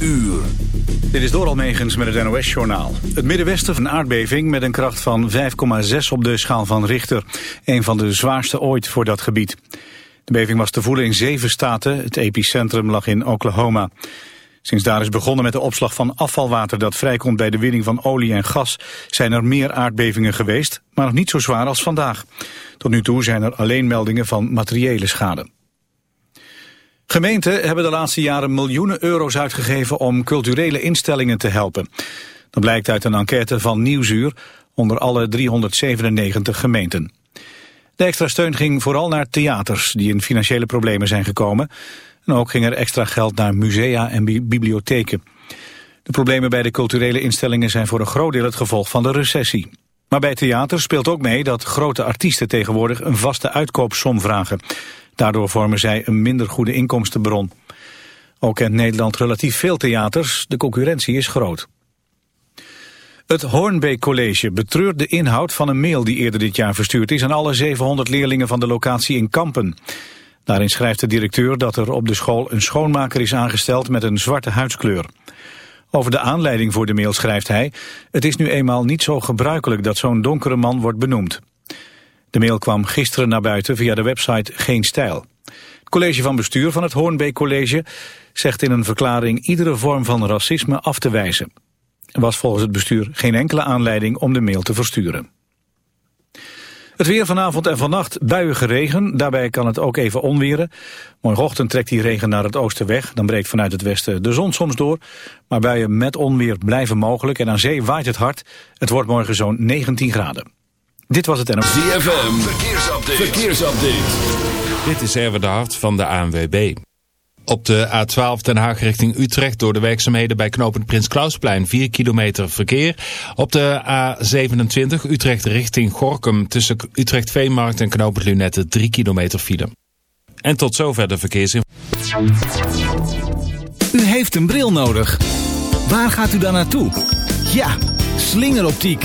uur. Dit is door Almegens met het NOS-journaal. Het Middenwesten een aardbeving met een kracht van 5,6 op de schaal van Richter. Een van de zwaarste ooit voor dat gebied. De beving was te voelen in zeven staten. Het epicentrum lag in Oklahoma. Sinds daar is begonnen met de opslag van afvalwater dat vrijkomt bij de winning van olie en gas, zijn er meer aardbevingen geweest, maar nog niet zo zwaar als vandaag. Tot nu toe zijn er alleen meldingen van materiële schade. Gemeenten hebben de laatste jaren miljoenen euro's uitgegeven om culturele instellingen te helpen. Dat blijkt uit een enquête van Nieuwsuur onder alle 397 gemeenten. De extra steun ging vooral naar theaters die in financiële problemen zijn gekomen. En ook ging er extra geld naar musea en bibliotheken. De problemen bij de culturele instellingen zijn voor een groot deel het gevolg van de recessie. Maar bij theaters speelt ook mee dat grote artiesten tegenwoordig een vaste uitkoopsom vragen. Daardoor vormen zij een minder goede inkomstenbron. Ook kent Nederland relatief veel theaters, de concurrentie is groot. Het Hornbeek College betreurt de inhoud van een mail die eerder dit jaar verstuurd is aan alle 700 leerlingen van de locatie in Kampen. Daarin schrijft de directeur dat er op de school een schoonmaker is aangesteld met een zwarte huidskleur. Over de aanleiding voor de mail schrijft hij... het is nu eenmaal niet zo gebruikelijk dat zo'n donkere man wordt benoemd. De mail kwam gisteren naar buiten via de website Geen Stijl. Het college van bestuur van het Hoornbeek College zegt in een verklaring iedere vorm van racisme af te wijzen. Er was volgens het bestuur geen enkele aanleiding om de mail te versturen. Het weer vanavond en vannacht buiige regen. Daarbij kan het ook even onweren. Morgenochtend trekt die regen naar het oosten weg. Dan breekt vanuit het westen de zon soms door. Maar buien met onweer blijven mogelijk. En aan zee waait het hard. Het wordt morgen zo'n 19 graden. Dit was het NOS. ZFM, verkeersupdate. verkeersupdate. Dit is Erwin de Hart van de ANWB. Op de A12 Den Haag richting Utrecht door de werkzaamheden bij knooppunt Prins Klausplein 4 kilometer verkeer. Op de A27 Utrecht richting Gorkum tussen Utrecht Veemarkt en knooppunt Lunette 3 kilometer file. En tot zover de verkeersinformatie. U heeft een bril nodig. Waar gaat u dan naartoe? Ja, slingeroptiek.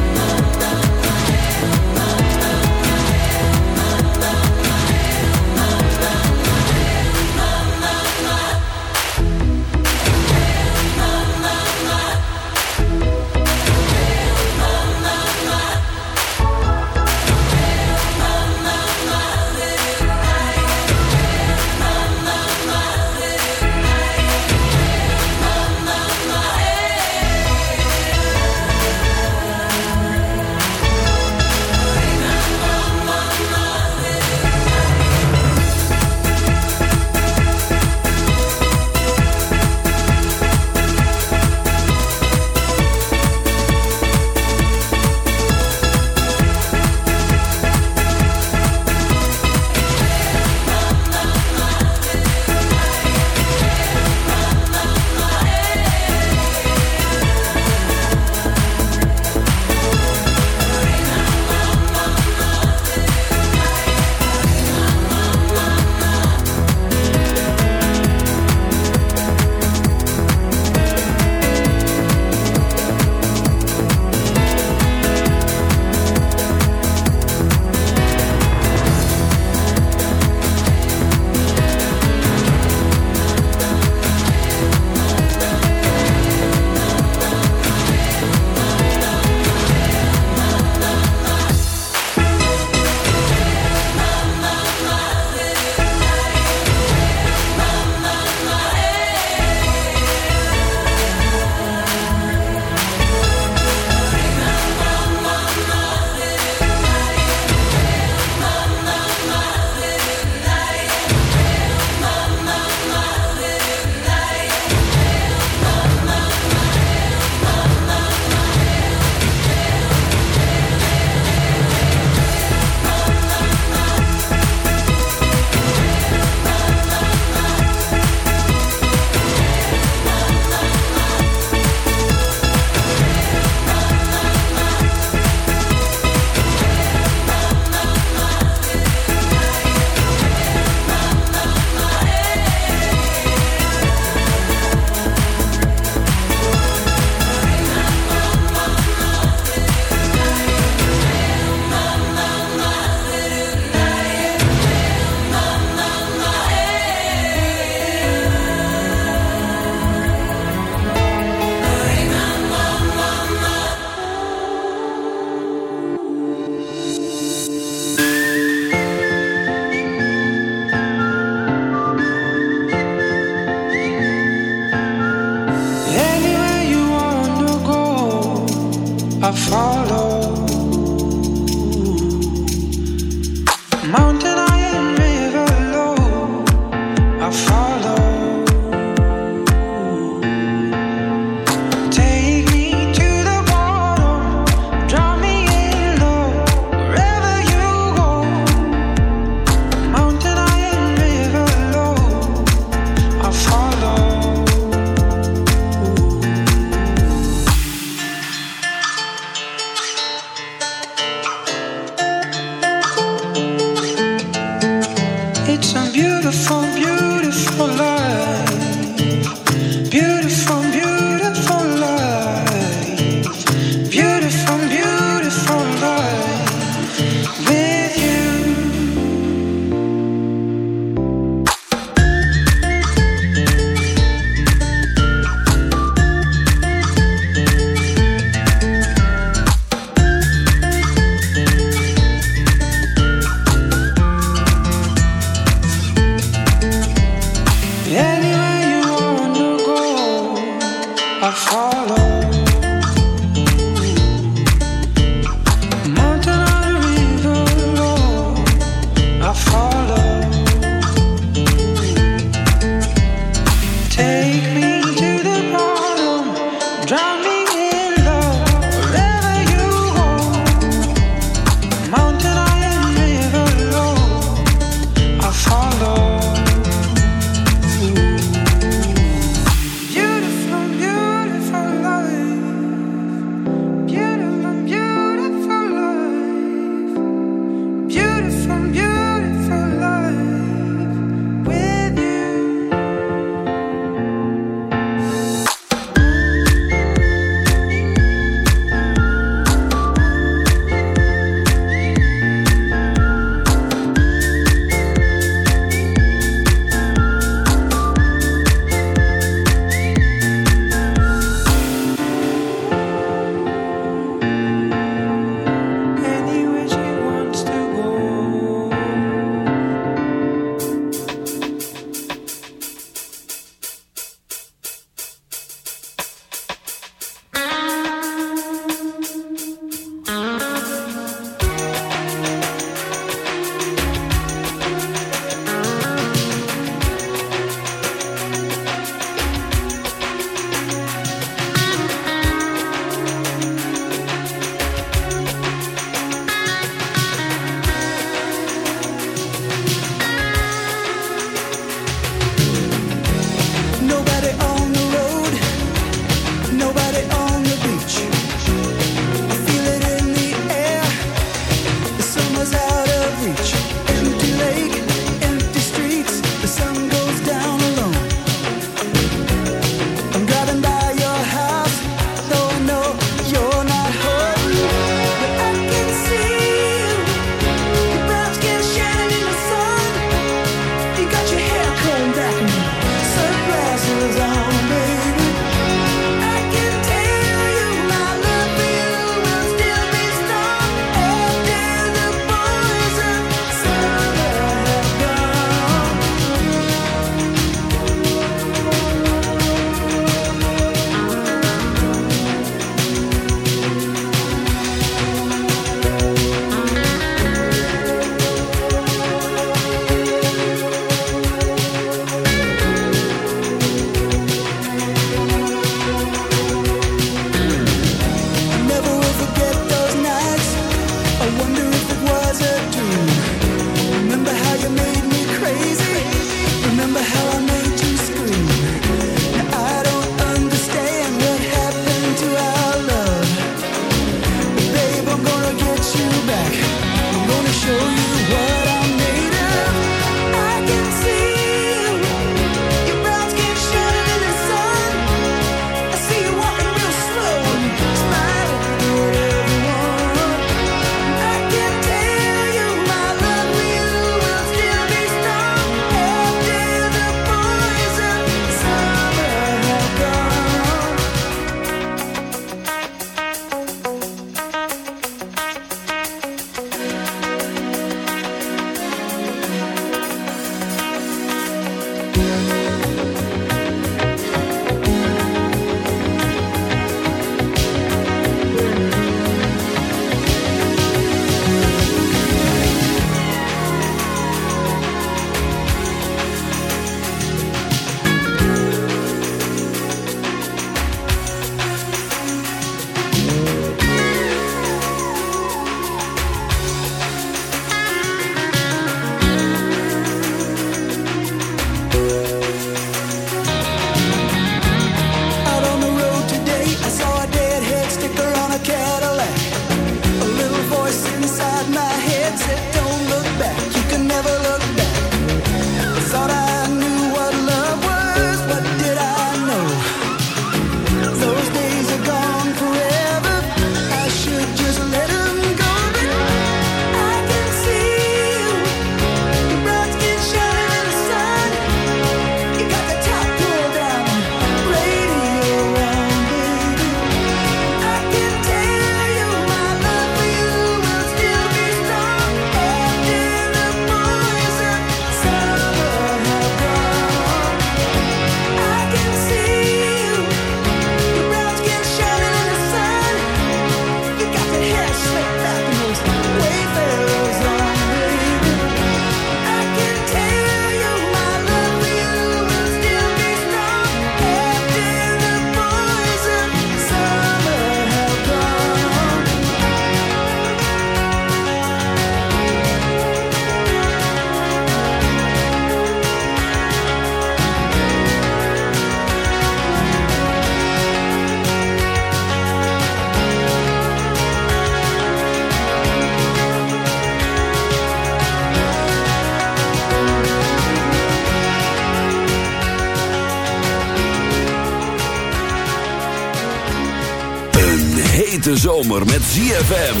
De zomer met ZFM.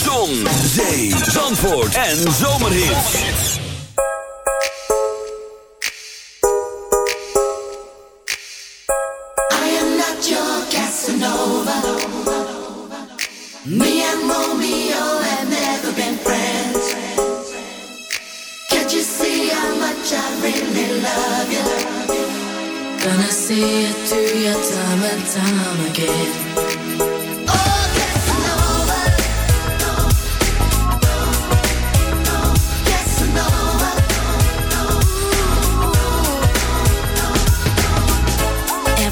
Zon, zee, zandvoort en zomerhit. I am not your Casanova. Me and Romeo have never been friends. Can't you see how much I really love you? Gonna see it through your time and time again.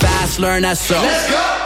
fast, learn that so. Let's go!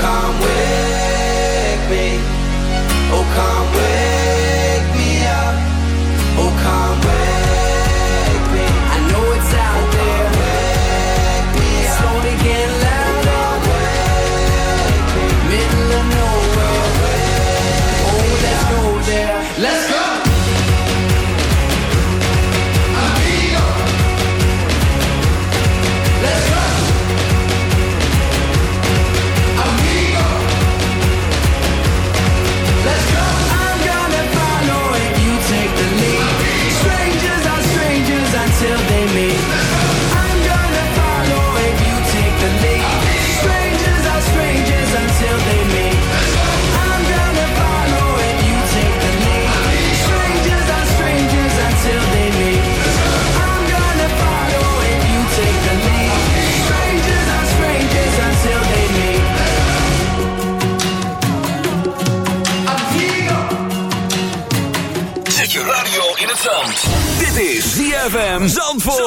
come with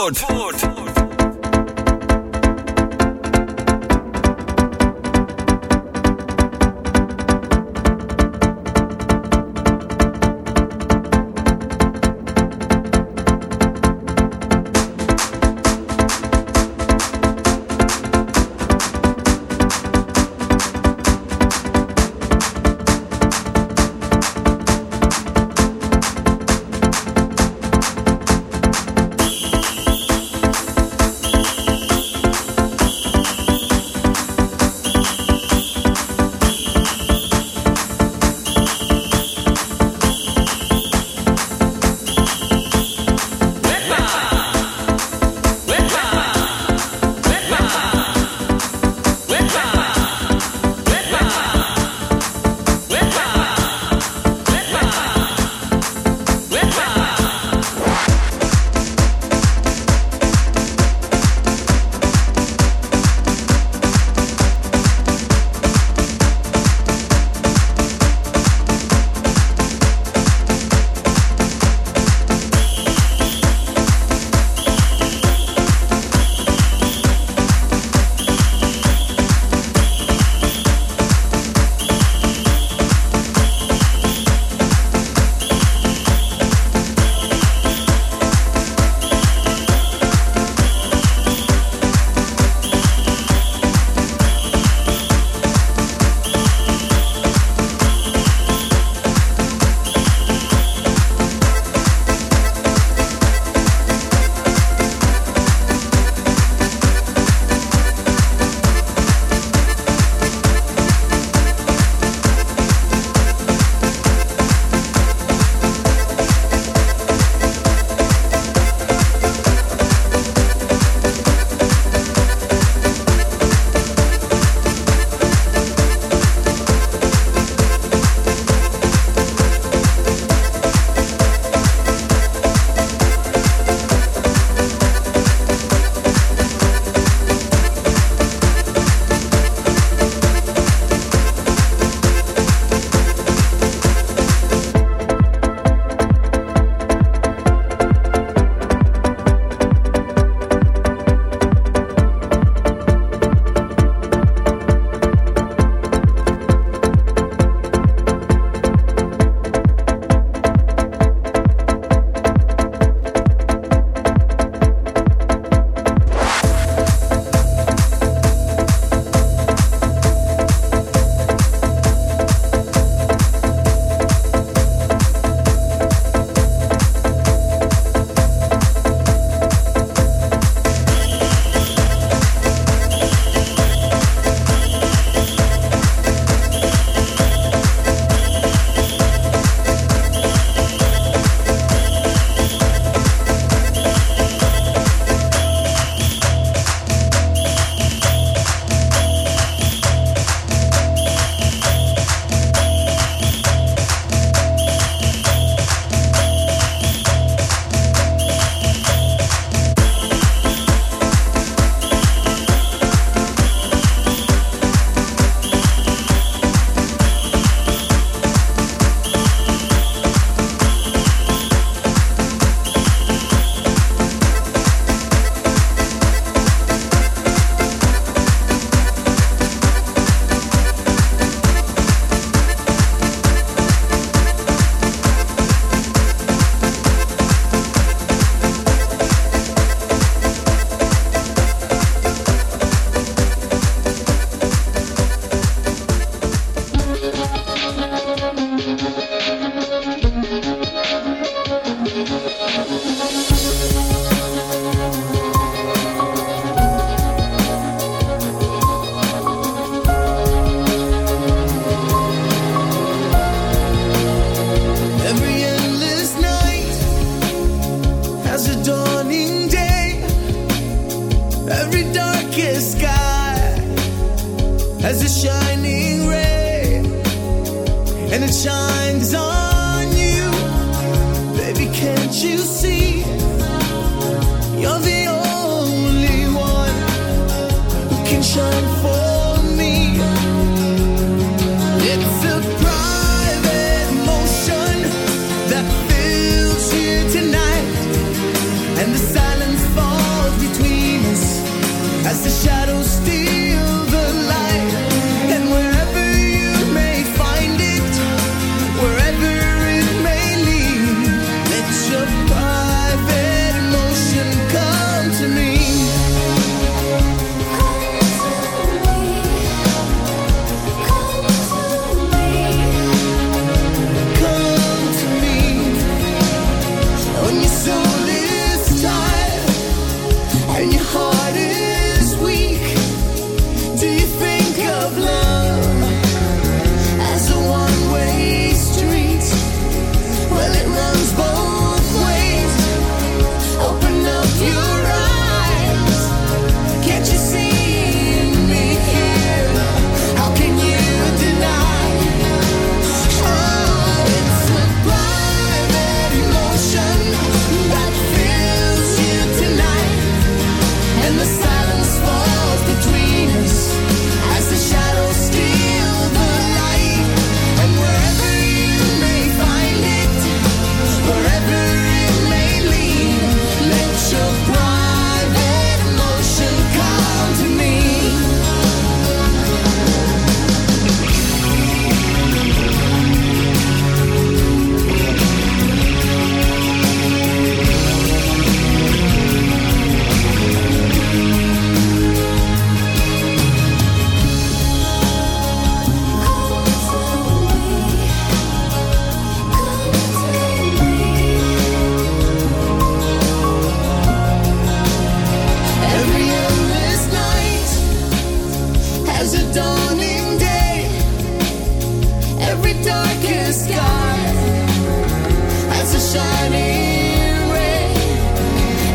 Zandvoort.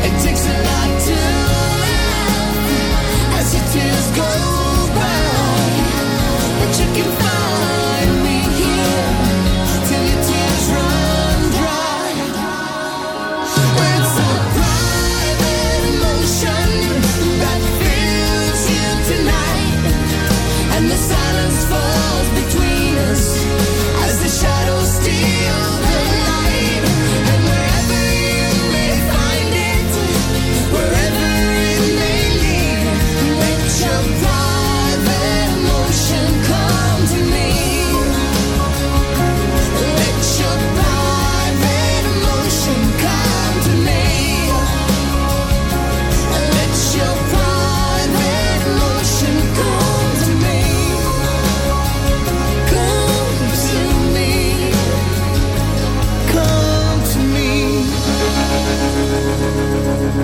It takes a lot to